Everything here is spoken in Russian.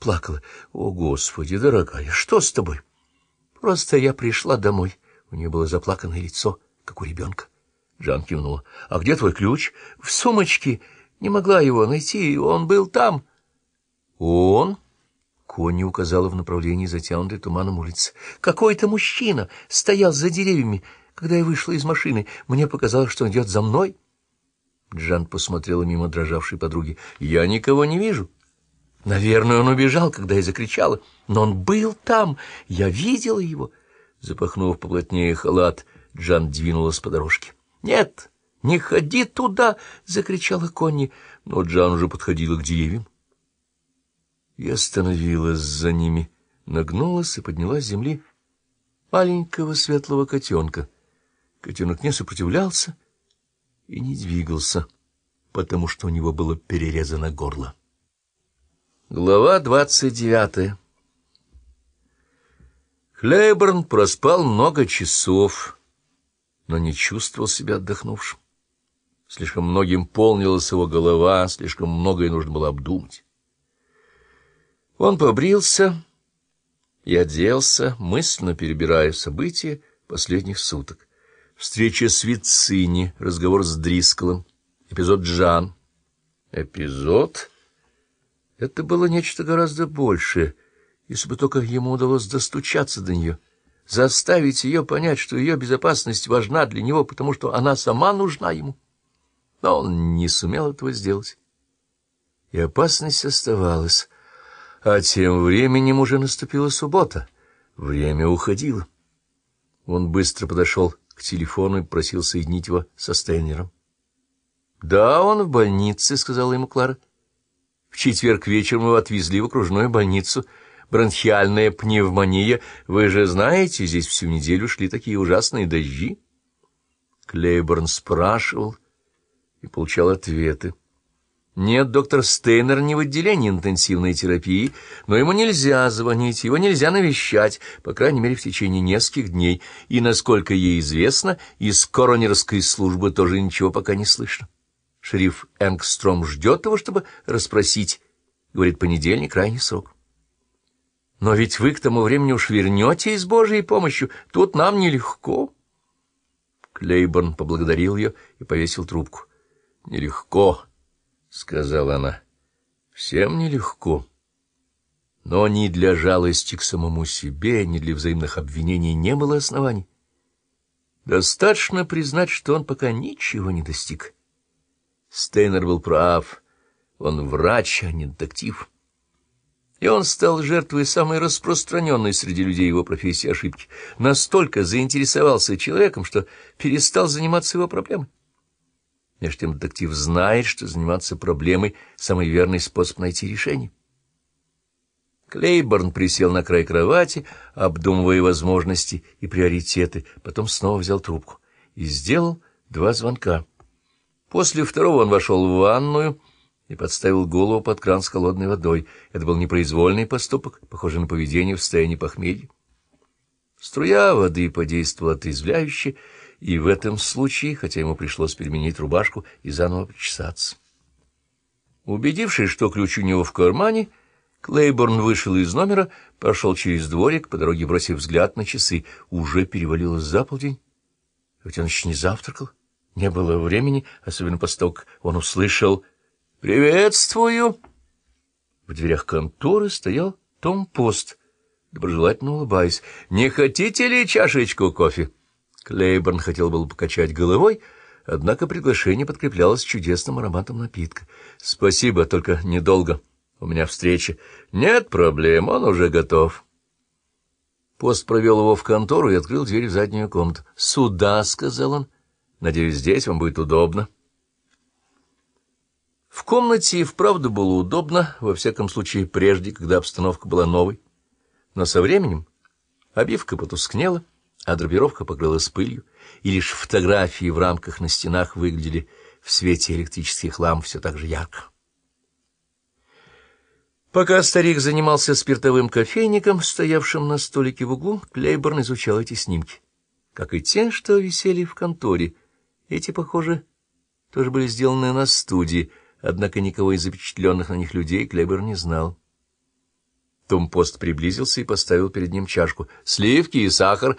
плакала. «О, Господи, дорогая, что с тобой?» «Просто я пришла домой». У нее было заплаканное лицо, как у ребенка. Джан кивнула. «А где твой ключ?» «В сумочке. Не могла его найти. Он был там». «Он?» Конни указала в направлении затянутой туманом улицы. «Какой-то мужчина стоял за деревьями, когда я вышла из машины. Мне показалось, что он идет за мной». Джан посмотрела мимо дрожавшей подруги. «Я никого не вижу». Наверное, он убежал, когда я закричала. Но он был там. Я видела его. Запахнув поплотнее халат, Джан двинулась по дорожке. — Нет, не ходи туда! — закричала Конни. Но Джан уже подходила к деревьям. Я остановилась за ними, нагнулась и подняла с земли маленького светлого котенка. Котенок не сопротивлялся и не двигался, потому что у него было перерезано горло. Глава двадцать девятая Клейборн проспал много часов, но не чувствовал себя отдохнувшим. Слишком многим полнилась его голова, слишком многое нужно было обдумать. Он побрился и оделся, мысленно перебирая события последних суток. Встреча с Вицини, разговор с Дрисколом, эпизод Джан. Эпизод это было нечто гораздо большее, если бы только ему удалось достучаться до нее, заставить ее понять, что ее безопасность важна для него, потому что она сама нужна ему. Но он не сумел этого сделать. И опасность оставалась. А тем временем уже наступила суббота. Время уходило. Он быстро подошел к телефону и просил соединить его со Стейнером. — Да, он в больнице, — сказала ему Клара. — в четверг вечером его отвезли в окружную больницу. Бронхиальная пневмония. Вы же знаете, здесь всю неделю шли такие ужасные дожди. Клейборн спрашивал и получал ответы. Нет, доктор Стейнер не в отделении интенсивной терапии, но ему нельзя звонить, его нельзя навещать, по крайней мере, в течение нескольких дней, и, насколько ей известно, из коронерской службы тоже ничего пока не слышно. Шериф Энгстром ждет его, чтобы расспросить. Говорит, понедельник — крайний срок. Но ведь вы к тому времени уж вернетесь с Божьей помощью. Тут нам нелегко. Клейборн поблагодарил ее и повесил трубку. — Нелегко, — сказала она. — Всем нелегко. Но ни для жалости к самому себе, ни для взаимных обвинений не было оснований. Достаточно признать, что он пока ничего не достиг. — Стейнер был прав. Он врач, а не детектив. И он стал жертвой самой распространенной среди людей его профессии ошибки. Настолько заинтересовался человеком, что перестал заниматься его проблемой. Между тем детектив знает, что заниматься проблемой — самый верный способ найти решение. Клейборн присел на край кровати, обдумывая возможности и приоритеты, потом снова взял трубку и сделал два звонка. После второго он вошел в ванную и подставил голову под кран с холодной водой. Это был непроизвольный поступок, похожий на поведение в состоянии похмелья. Струя воды подействовала отрезвляюще, и в этом случае, хотя ему пришлось переменить рубашку и заново причесаться. Убедившись, что ключ у него в кармане, Клейборн вышел из номера, прошел через дворик, по дороге бросив взгляд на часы. Уже перевалилось за полдень, ведь он еще не завтракал. Не было времени, особенно после того, как он услышал «Приветствую!». В дверях конторы стоял Том Пост, доброжелательно улыбаясь. «Не хотите ли чашечку кофе?» Клейборн хотел было покачать головой, однако приглашение подкреплялось чудесным ароматом напитка. «Спасибо, только недолго. У меня встреча». «Нет проблем, он уже готов». Пост провел его в контору и открыл дверь в заднюю комнату. «Сюда», — сказал он. Надеюсь, здесь вам будет удобно. В комнате и вправду было удобно, во всяком случае прежде, когда обстановка была новой. Но со временем обивка потускнела, а драпировка покрылась пылью, и лишь фотографии в рамках на стенах выглядели в свете электрических ламп все так же ярко. Пока старик занимался спиртовым кофейником, стоявшим на столике в углу, Клейборн изучал эти снимки, как и те, что висели в конторе, эти, похоже, тоже были сделаны на студии, однако никого из запечатленных на них людей Клебер не знал. Том Пост приблизился и поставил перед ним чашку. «Сливки и сахар.